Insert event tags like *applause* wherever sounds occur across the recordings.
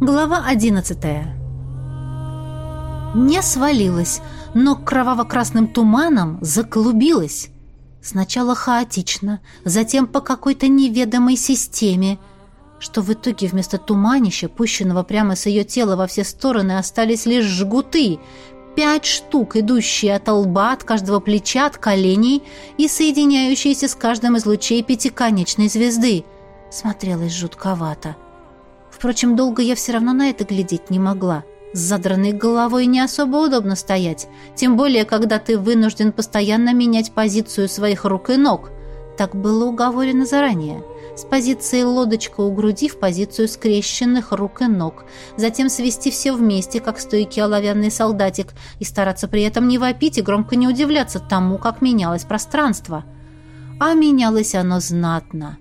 Глава 11 Не свалилась, но кроваво-красным туманом заклубилась. Сначала хаотично, затем по какой-то неведомой системе, что в итоге вместо туманища, пущенного прямо с ее тела во все стороны, остались лишь жгуты, пять штук, идущие от лба, от каждого плеча, от коленей и соединяющиеся с каждым из лучей пятиконечной звезды. Смотрелось жутковато. — Впрочем, долго я все равно на это глядеть не могла. С задранной головой не особо удобно стоять, тем более, когда ты вынужден постоянно менять позицию своих рук и ног. Так было уговорено заранее. С позиции лодочка у груди в позицию скрещенных рук и ног, затем свести все вместе, как стойкий оловянный солдатик, и стараться при этом не вопить и громко не удивляться тому, как менялось пространство. А менялось оно знатно.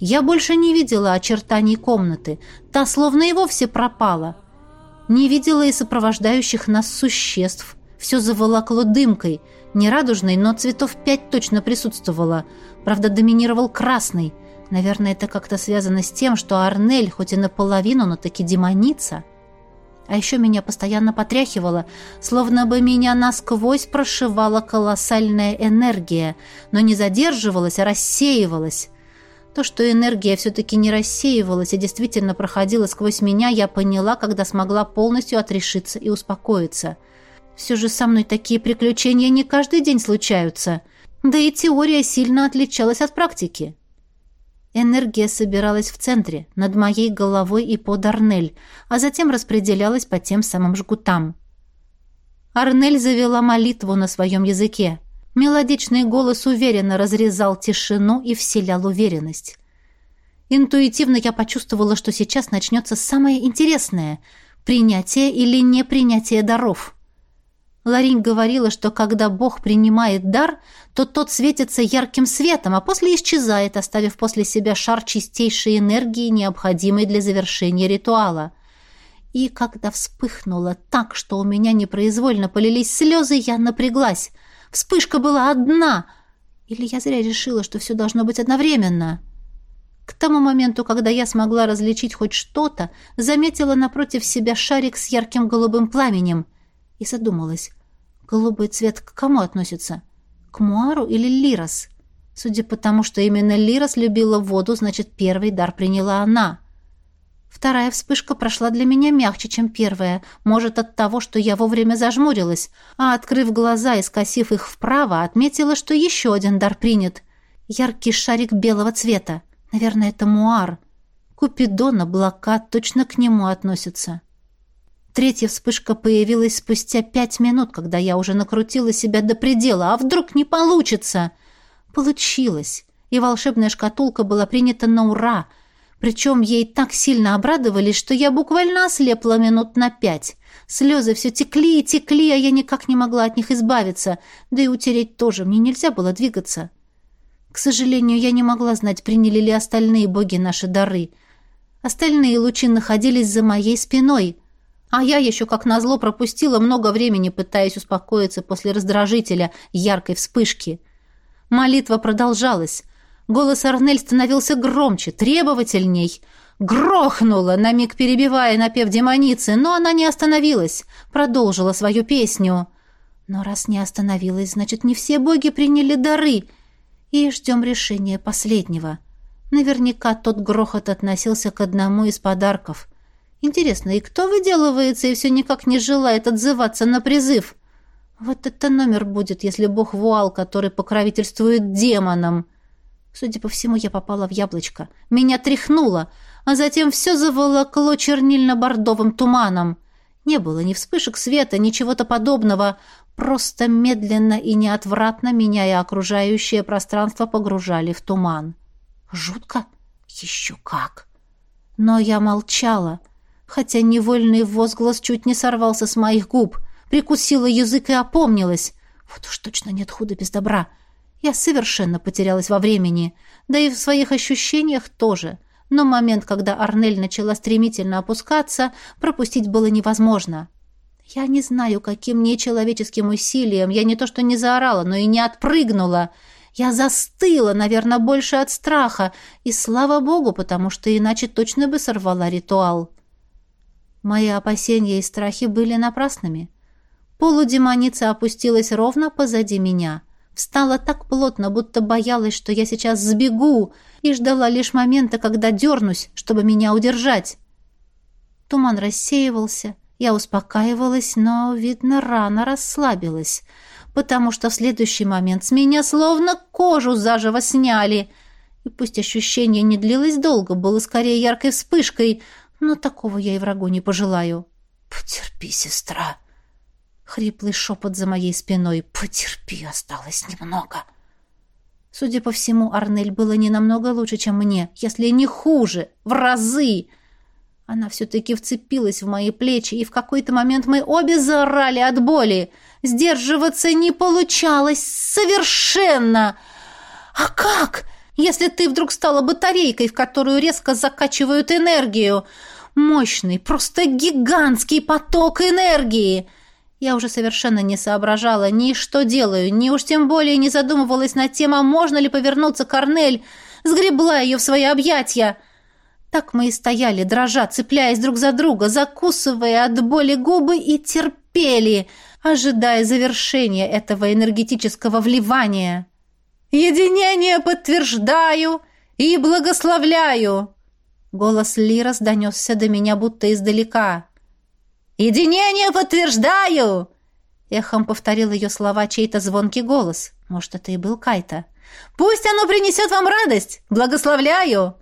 Я больше не видела очертаний комнаты. Та словно и вовсе пропала. Не видела и сопровождающих нас существ. Все заволокло дымкой. не радужной, но цветов пять точно присутствовало. Правда, доминировал красный. Наверное, это как-то связано с тем, что Арнель, хоть и наполовину, но таки демоница. А еще меня постоянно потряхивало, словно бы меня насквозь прошивала колоссальная энергия, но не задерживалась, а рассеивалась. То, что энергия все-таки не рассеивалась и действительно проходила сквозь меня, я поняла, когда смогла полностью отрешиться и успокоиться. Все же со мной такие приключения не каждый день случаются. Да и теория сильно отличалась от практики. Энергия собиралась в центре, над моей головой и под Арнель, а затем распределялась по тем самым жгутам. Арнель завела молитву на своем языке – Мелодичный голос уверенно разрезал тишину и вселял уверенность. Интуитивно я почувствовала, что сейчас начнется самое интересное — принятие или непринятие даров. Ларинь говорила, что когда Бог принимает дар, то тот светится ярким светом, а после исчезает, оставив после себя шар чистейшей энергии, необходимой для завершения ритуала. И когда вспыхнуло так, что у меня непроизвольно полились слезы, я напряглась — Вспышка была одна. Или я зря решила, что все должно быть одновременно? К тому моменту, когда я смогла различить хоть что-то, заметила напротив себя шарик с ярким голубым пламенем и задумалась. Голубой цвет к кому относится? К Муару или Лирос? Судя по тому, что именно Лирос любила воду, значит, первый дар приняла она — Вторая вспышка прошла для меня мягче, чем первая. Может, от того, что я вовремя зажмурилась, а, открыв глаза и скосив их вправо, отметила, что еще один дар принят. Яркий шарик белого цвета. Наверное, это муар. Купидон облака точно к нему относятся. Третья вспышка появилась спустя пять минут, когда я уже накрутила себя до предела. А вдруг не получится? Получилось. И волшебная шкатулка была принята на ура — причем ей так сильно обрадовали, что я буквально ослепла минут на пять. Слезы все текли и текли, а я никак не могла от них избавиться, да и утереть тоже, мне нельзя было двигаться. К сожалению, я не могла знать, приняли ли остальные боги наши дары. Остальные лучи находились за моей спиной, а я еще, как назло, пропустила много времени, пытаясь успокоиться после раздражителя, яркой вспышки. Молитва продолжалась, Голос Арнель становился громче, требовательней. Грохнула, на миг перебивая напев демоницы, но она не остановилась, продолжила свою песню. Но раз не остановилась, значит, не все боги приняли дары. И ждем решения последнего. Наверняка тот грохот относился к одному из подарков. Интересно, и кто выделывается и все никак не желает отзываться на призыв? Вот это номер будет, если бог Вуал, который покровительствует демонам. Судя по всему, я попала в яблочко. Меня тряхнуло, а затем все заволокло чернильно-бордовым туманом. Не было ни вспышек света, ни чего-то подобного. Просто медленно и неотвратно меня и окружающее пространство погружали в туман. Жутко? Еще как! Но я молчала, хотя невольный возглас чуть не сорвался с моих губ. Прикусила язык и опомнилась. Вот уж точно нет худа без добра. — я совершенно потерялась во времени, да и в своих ощущениях тоже. Но момент, когда Арнель начала стремительно опускаться, пропустить было невозможно. Я не знаю, каким нечеловеческим усилием я не то что не заорала, но и не отпрыгнула. Я застыла, наверное, больше от страха, и слава богу, потому что иначе точно бы сорвала ритуал. Мои опасения и страхи были напрасными. Полудемоница опустилась ровно позади меня — Стало так плотно, будто боялась, что я сейчас сбегу, и ждала лишь момента, когда дернусь, чтобы меня удержать. Туман рассеивался, я успокаивалась, но, видно, рано расслабилась, потому что в следующий момент с меня словно кожу заживо сняли. И пусть ощущение не длилось долго, было скорее яркой вспышкой, но такого я и врагу не пожелаю. «Потерпи, сестра!» Хриплый шепот за моей спиной. «Потерпи, осталось немного». Судя по всему, Арнель было не намного лучше, чем мне, если не хуже, в разы. Она все-таки вцепилась в мои плечи, и в какой-то момент мы обе заорали от боли. Сдерживаться не получалось совершенно. «А как?» если ты вдруг стала батарейкой, в которую резко закачивают энергию. Мощный, просто гигантский поток энергии. Я уже совершенно не соображала ни что делаю, ни уж тем более не задумывалась над тем, а можно ли повернуться Корнель. Сгребла ее в свои объятия. Так мы и стояли, дрожа, цепляясь друг за друга, закусывая от боли губы и терпели, ожидая завершения этого энергетического вливания. «Единение подтверждаю и благословляю!» Голос Лирос донесся до меня будто издалека. «Единение подтверждаю!» Эхом повторил ее слова чей-то звонкий голос. Может, это и был Кайта. «Пусть оно принесет вам радость! Благословляю!»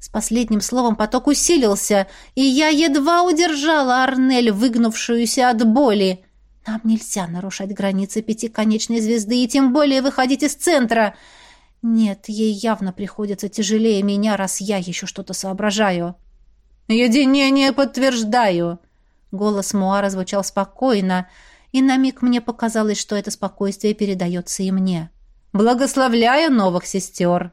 С последним словом поток усилился, и я едва удержала Арнель, выгнувшуюся от боли. Нам нельзя нарушать границы пятиконечной звезды и тем более выходить из центра. Нет, ей явно приходится тяжелее меня, раз я еще что-то соображаю. «Единение подтверждаю», Голос Муара звучал спокойно, и на миг мне показалось, что это спокойствие передается и мне. «Благословляю новых сестер!»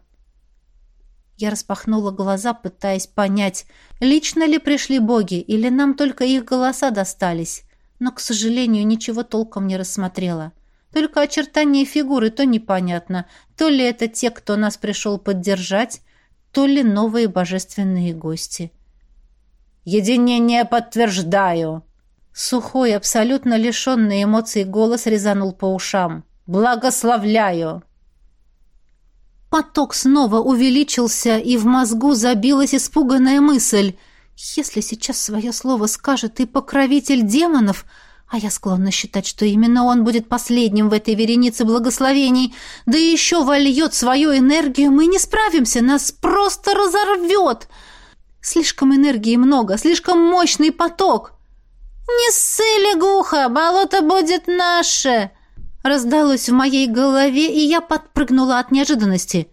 Я распахнула глаза, пытаясь понять, лично ли пришли боги, или нам только их голоса достались. Но, к сожалению, ничего толком не рассмотрела. Только очертания фигуры то непонятно, то ли это те, кто нас пришел поддержать, то ли новые божественные гости. Единение подтверждаю». Сухой, абсолютно лишенный эмоций голос резанул по ушам. «Благословляю!» Поток снова увеличился, и в мозгу забилась испуганная мысль. «Если сейчас свое слово скажет и покровитель демонов, а я склонна считать, что именно он будет последним в этой веренице благословений, да еще вольет свою энергию, мы не справимся, нас просто разорвет!» Слишком энергии много, слишком мощный поток. «Не сыли глухо, болото будет наше!» Раздалось в моей голове, и я подпрыгнула от неожиданности.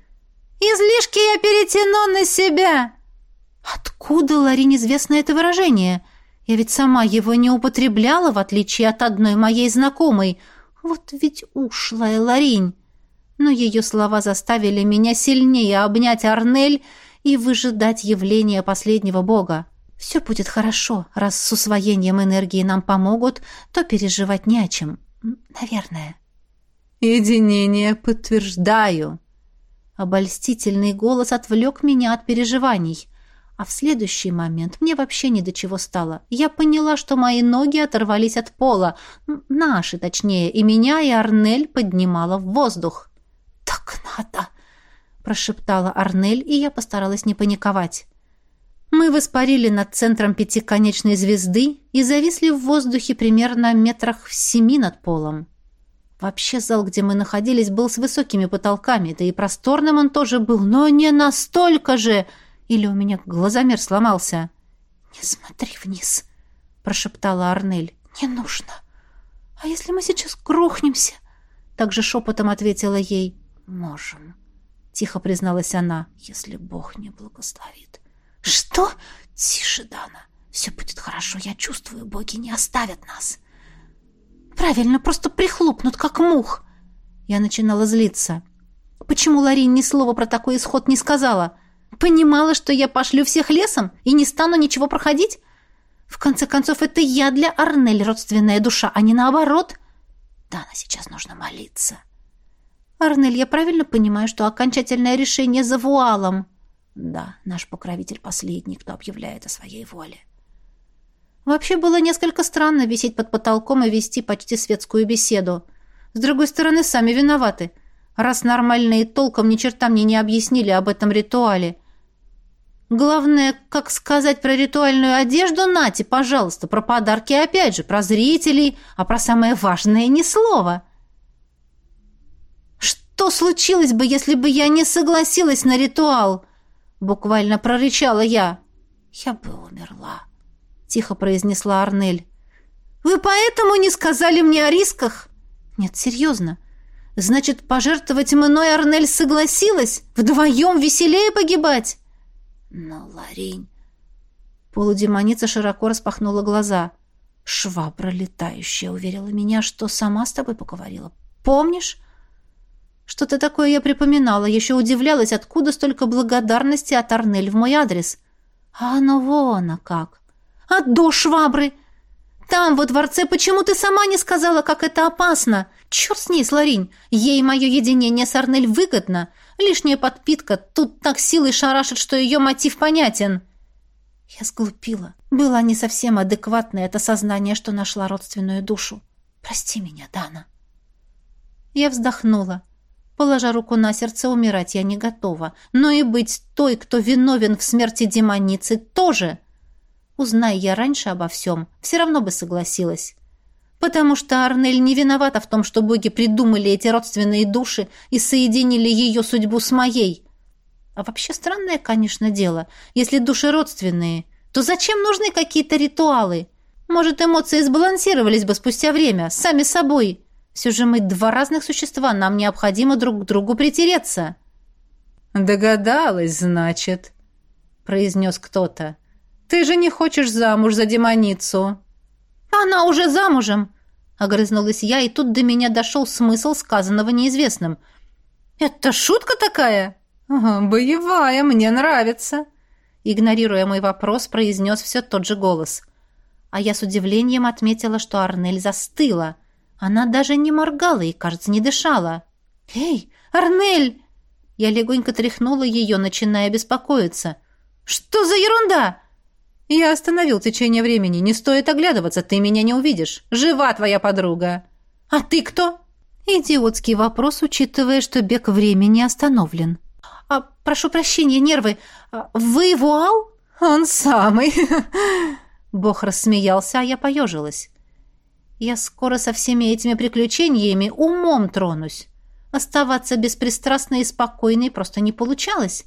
«Излишки я перетяну на себя!» Откуда Ларине известно это выражение? Я ведь сама его не употребляла, в отличие от одной моей знакомой. Вот ведь ушлая Ларинь! Но ее слова заставили меня сильнее обнять Арнель и выжидать явления последнего бога. Все будет хорошо, раз с усвоением энергии нам помогут, то переживать не о чем. Наверное. «Единение подтверждаю!» Обольстительный голос отвлек меня от переживаний. А в следующий момент мне вообще ни до чего стало. Я поняла, что мои ноги оторвались от пола. Наши, точнее. И меня, и Арнель поднимала в воздух. «Так надо!» прошептала Арнель, и я постаралась не паниковать. Мы воспарили над центром пятиконечной звезды и зависли в воздухе примерно метрах в семи над полом. Вообще зал, где мы находились, был с высокими потолками, да и просторным он тоже был, но не настолько же. Или у меня глазомер сломался. «Не смотри вниз», — прошептала Арнель. «Не нужно. А если мы сейчас грохнемся?» Так же шепотом ответила ей. «Можем». Тихо призналась она. «Если Бог не благоставит. «Что?» «Тише, Дана. Все будет хорошо. Я чувствую, боги не оставят нас». «Правильно, просто прихлопнут, как мух». Я начинала злиться. «Почему Ларин ни слова про такой исход не сказала? Понимала, что я пошлю всех лесом и не стану ничего проходить? В конце концов, это я для Арнель родственная душа, а не наоборот». «Дана, сейчас нужно молиться». Арнель, я правильно понимаю, что окончательное решение за вуалом?» «Да, наш покровитель последний, кто объявляет о своей воле». Вообще было несколько странно висеть под потолком и вести почти светскую беседу. С другой стороны, сами виноваты, раз нормальные толком ни черта мне не объяснили об этом ритуале. Главное, как сказать про ритуальную одежду, Нати, пожалуйста, про подарки опять же, про зрителей, а про самое важное ни слова». Что случилось бы, если бы я не согласилась на ритуал?» Буквально прорычала я. «Я бы умерла», — тихо произнесла Арнель. «Вы поэтому не сказали мне о рисках?» «Нет, серьезно. Значит, пожертвовать мной Арнель согласилась? Вдвоем веселее погибать?» «Ну, Ларинь...» Полудемоница широко распахнула глаза. «Швабра летающая уверила меня, что сама с тобой поговорила. Помнишь?» Что-то такое я припоминала, еще удивлялась, откуда столько благодарности от Арнель в мой адрес. А ну вон, а как! А до швабры! Там, во дворце, почему ты сама не сказала, как это опасно? Черт с ней, Сларинь! Ей мое единение с Арнель выгодно. Лишняя подпитка тут так силой шарашит, что ее мотив понятен. Я сглупила. Была не совсем адекватной это сознание, что нашла родственную душу. Прости меня, Дана. Я вздохнула. Положа руку на сердце, умирать я не готова. Но и быть той, кто виновен в смерти демоницы, тоже. Узнай я раньше обо всем, все равно бы согласилась. Потому что Арнель не виновата в том, что боги придумали эти родственные души и соединили ее судьбу с моей. А вообще странное, конечно, дело. Если души родственные, то зачем нужны какие-то ритуалы? Может, эмоции сбалансировались бы спустя время, сами собой?» Все же мы два разных существа, нам необходимо друг к другу притереться». «Догадалась, значит», — произнес кто-то. «Ты же не хочешь замуж за демоницу». «Она уже замужем», — огрызнулась я, и тут до меня дошел смысл сказанного неизвестным. «Это шутка такая?» «Боевая, мне нравится», — игнорируя мой вопрос, произнес все тот же голос. А я с удивлением отметила, что Арнель застыла — она даже не моргала и, кажется, не дышала. «Эй, Арнель!» Я легонько тряхнула ее, начиная беспокоиться. «Что за ерунда?» «Я остановил течение времени. Не стоит оглядываться, ты меня не увидишь. Жива твоя подруга!» «А ты кто?» Идиотский вопрос, учитывая, что бег времени остановлен. «А, прошу прощения, нервы. А, вы Вуал?» «Он самый!» *laughs* Бог рассмеялся, а я поежилась. Я скоро со всеми этими приключениями умом тронусь. Оставаться беспристрастной и спокойной просто не получалось.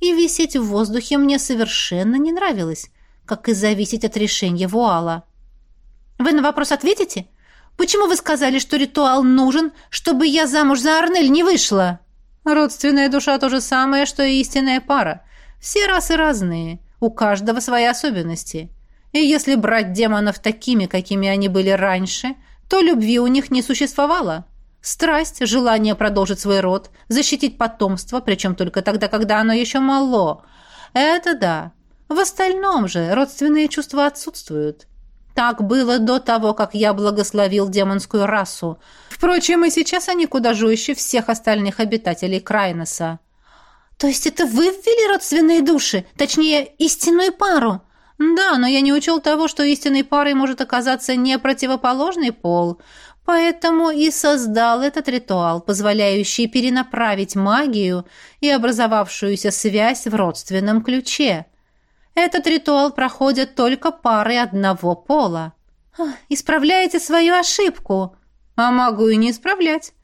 И висеть в воздухе мне совершенно не нравилось, как и зависеть от решения Вуала. «Вы на вопрос ответите? Почему вы сказали, что ритуал нужен, чтобы я замуж за Арнель не вышла?» «Родственная душа то же самое, что и истинная пара. Все расы разные, у каждого свои особенности». И если брать демонов такими, какими они были раньше, то любви у них не существовало. Страсть, желание продолжить свой род, защитить потомство, причем только тогда, когда оно еще мало. Это да. В остальном же родственные чувства отсутствуют. Так было до того, как я благословил демонскую расу. Впрочем, и сейчас они куда жуще всех остальных обитателей Крайноса. То есть это вы ввели родственные души, точнее, истинную пару? Да, но я не учел того, что истинной парой может оказаться не противоположный пол, поэтому и создал этот ритуал, позволяющий перенаправить магию и образовавшуюся связь в родственном ключе. Этот ритуал проходят только пары одного пола. А, исправляете свою ошибку. А могу и не исправлять.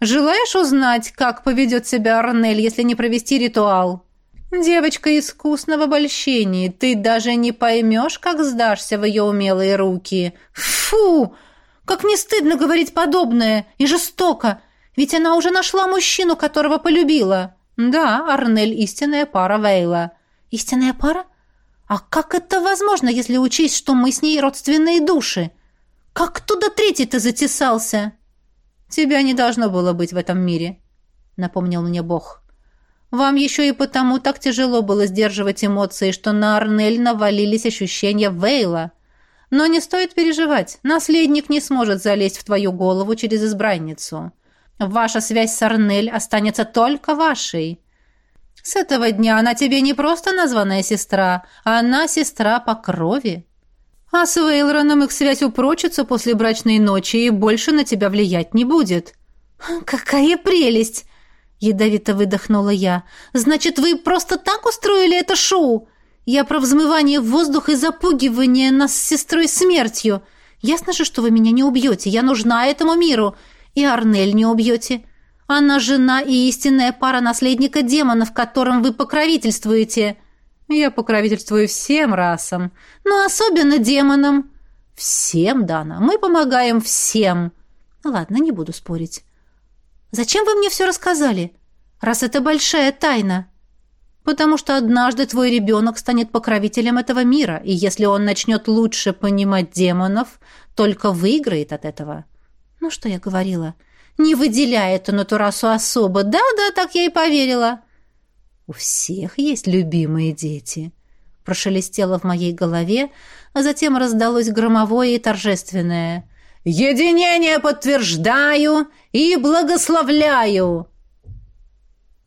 Желаешь узнать, как поведет себя Арнель, если не провести ритуал? Девочка искусного в обольщении, ты даже не поймешь, как сдашься в ее умелые руки. Фу! Как не стыдно говорить подобное и жестоко, ведь она уже нашла мужчину, которого полюбила. Да, Арнель истинная пара Вейла. Истинная пара? А как это возможно, если учесть, что мы с ней родственные души? Как туда третий-то затесался? Тебя не должно было быть в этом мире, напомнил мне Бог. Вам еще и потому так тяжело было сдерживать эмоции, что на Арнель навалились ощущения Вейла. Но не стоит переживать, наследник не сможет залезть в твою голову через избранницу. Ваша связь с Арнель останется только вашей. С этого дня она тебе не просто названная сестра, а она сестра по крови. А с Вейлроном их связь упрочится после брачной ночи и больше на тебя влиять не будет. Какая прелесть! Ядовито выдохнула я. «Значит, вы просто так устроили это шоу? Я про взмывание в воздух и запугивание нас с сестрой смертью. Ясно же, что вы меня не убьете. Я нужна этому миру. И Арнель не убьете. Она жена и истинная пара наследника демона, в котором вы покровительствуете». «Я покровительствую всем расам, но особенно демонам». «Всем, Дана. Мы помогаем всем». «Ладно, не буду спорить». Зачем вы мне все рассказали? Раз это большая тайна. Потому что однажды твой ребенок станет покровителем этого мира, и если он начнет лучше понимать демонов, только выиграет от этого. Ну что я говорила? Не выделяет он эту расу особо. Да-да, так я и поверила. У всех есть любимые дети. Прошелестело в моей голове, а затем раздалось громовое и торжественное. Единение подтверждаю и благословляю!»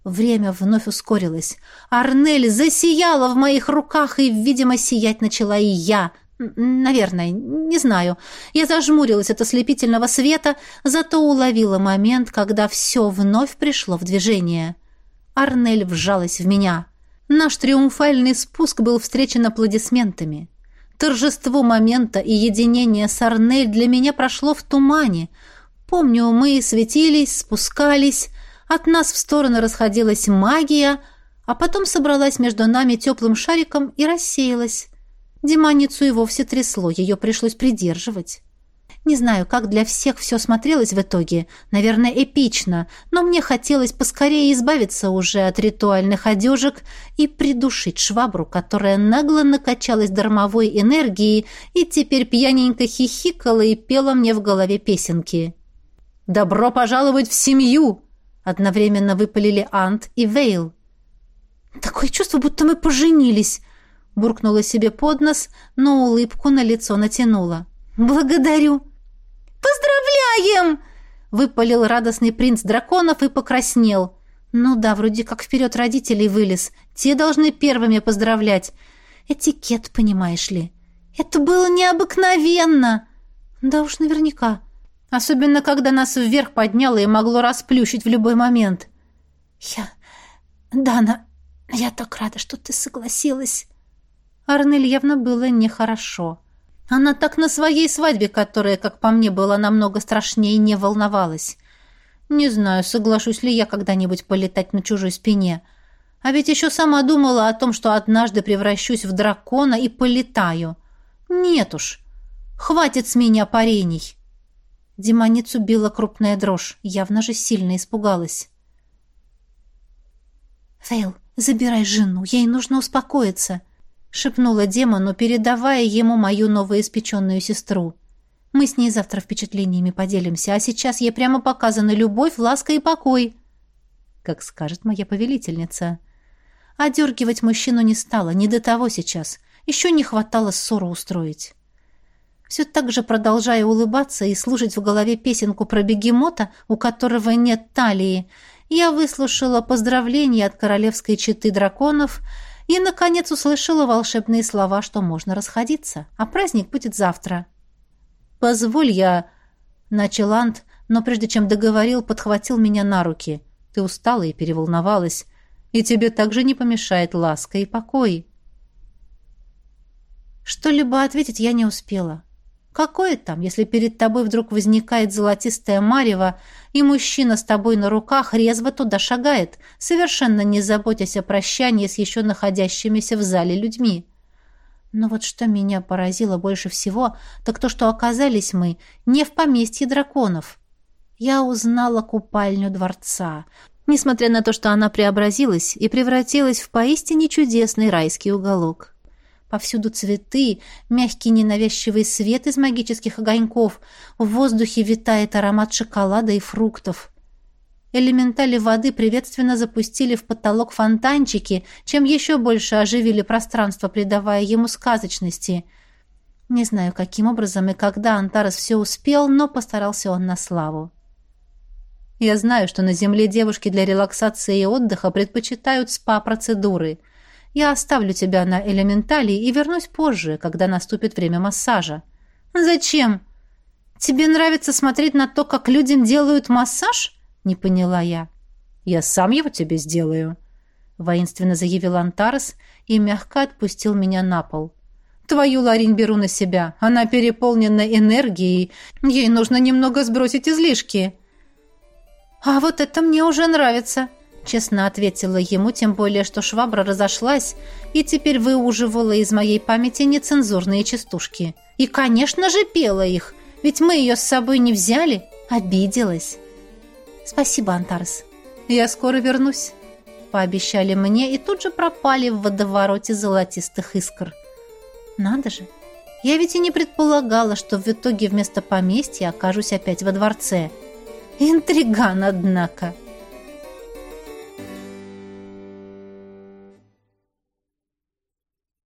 Время вновь ускорилось. Арнель засияла в моих руках, и, видимо, сиять начала и я. Наверное, не знаю. Я зажмурилась от ослепительного света, зато уловила момент, когда все вновь пришло в движение. Арнель вжалась в меня. Наш триумфальный спуск был встречен аплодисментами. Торжество момента и единение с Арнель для меня прошло в тумане. Помню, мы светились, спускались, от нас в стороны расходилась магия, а потом собралась между нами теплым шариком и рассеялась. Деманицу и вовсе трясло, ее пришлось придерживать. Не знаю, как для всех все смотрелось в итоге. Наверное, эпично. Но мне хотелось поскорее избавиться уже от ритуальных одежек и придушить швабру, которая нагло накачалась дармовой энергией и теперь пьяненько хихикала и пела мне в голове песенки. «Добро пожаловать в семью!» Одновременно выпалили Ант и Вейл. «Такое чувство, будто мы поженились!» Буркнула себе под нос, но улыбку на лицо натянула. «Благодарю!» «Поздравляем!» — выпалил радостный принц драконов и покраснел. «Ну да, вроде как вперед родителей вылез. Те должны первыми поздравлять. Этикет, понимаешь ли. Это было необыкновенно!» «Да уж наверняка. Особенно, когда нас вверх подняло и могло расплющить в любой момент». «Я... Дана, я так рада, что ты согласилась!» Арнель явно было нехорошо. Она так на своей свадьбе, которая, как по мне, была намного страшнее, не волновалась. Не знаю, соглашусь ли я когда-нибудь полетать на чужой спине. А ведь еще сама думала о том, что однажды превращусь в дракона и полетаю. Нет уж. Хватит с меня парений. Демоницу била крупная дрожь. Явно же сильно испугалась. Фейл, забирай жену. Ей нужно успокоиться» шепнула демону, передавая ему мою новоиспеченную сестру. Мы с ней завтра впечатлениями поделимся, а сейчас ей прямо показана любовь, ласка и покой. Как скажет моя повелительница. Одергивать мужчину не стало, не до того сейчас. Еще не хватало ссору устроить. Все так же продолжая улыбаться и слушать в голове песенку про бегемота, у которого нет талии, я выслушала поздравления от королевской четы драконов — и, наконец, услышала волшебные слова, что можно расходиться, а праздник будет завтра. «Позволь я...» — начал Ант, но прежде чем договорил, подхватил меня на руки. «Ты устала и переволновалась, и тебе также не помешает ласка и покой». Что-либо ответить я не успела. Какое там, если перед тобой вдруг возникает золотистая марево, и мужчина с тобой на руках резво туда шагает, совершенно не заботясь о прощании с еще находящимися в зале людьми. Но вот что меня поразило больше всего, так то, что оказались мы не в поместье драконов. Я узнала купальню дворца, несмотря на то, что она преобразилась и превратилась в поистине чудесный райский уголок. Повсюду цветы, мягкий ненавязчивый свет из магических огоньков, в воздухе витает аромат шоколада и фруктов. Элементали воды приветственно запустили в потолок фонтанчики, чем еще больше оживили пространство, придавая ему сказочности. Не знаю, каким образом и когда Антарес все успел, но постарался он на славу. Я знаю, что на Земле девушки для релаксации и отдыха предпочитают спа-процедуры – я оставлю тебя на элементале и вернусь позже, когда наступит время массажа». «Зачем? Тебе нравится смотреть на то, как людям делают массаж?» — не поняла я. «Я сам его тебе сделаю», — воинственно заявил Антарес и мягко отпустил меня на пол. «Твою Ларин беру на себя. Она переполнена энергией. Ей нужно немного сбросить излишки». «А вот это мне уже нравится», — Честно ответила ему, тем более, что швабра разошлась, и теперь выуживала из моей памяти нецензурные частушки. И, конечно же, пела их, ведь мы ее с собой не взяли. Обиделась. Спасибо, Антарс. Я скоро вернусь. Пообещали мне и тут же пропали в водовороте золотистых искр. Надо же. Я ведь и не предполагала, что в итоге вместо поместья окажусь опять во дворце. Интриган, однако. —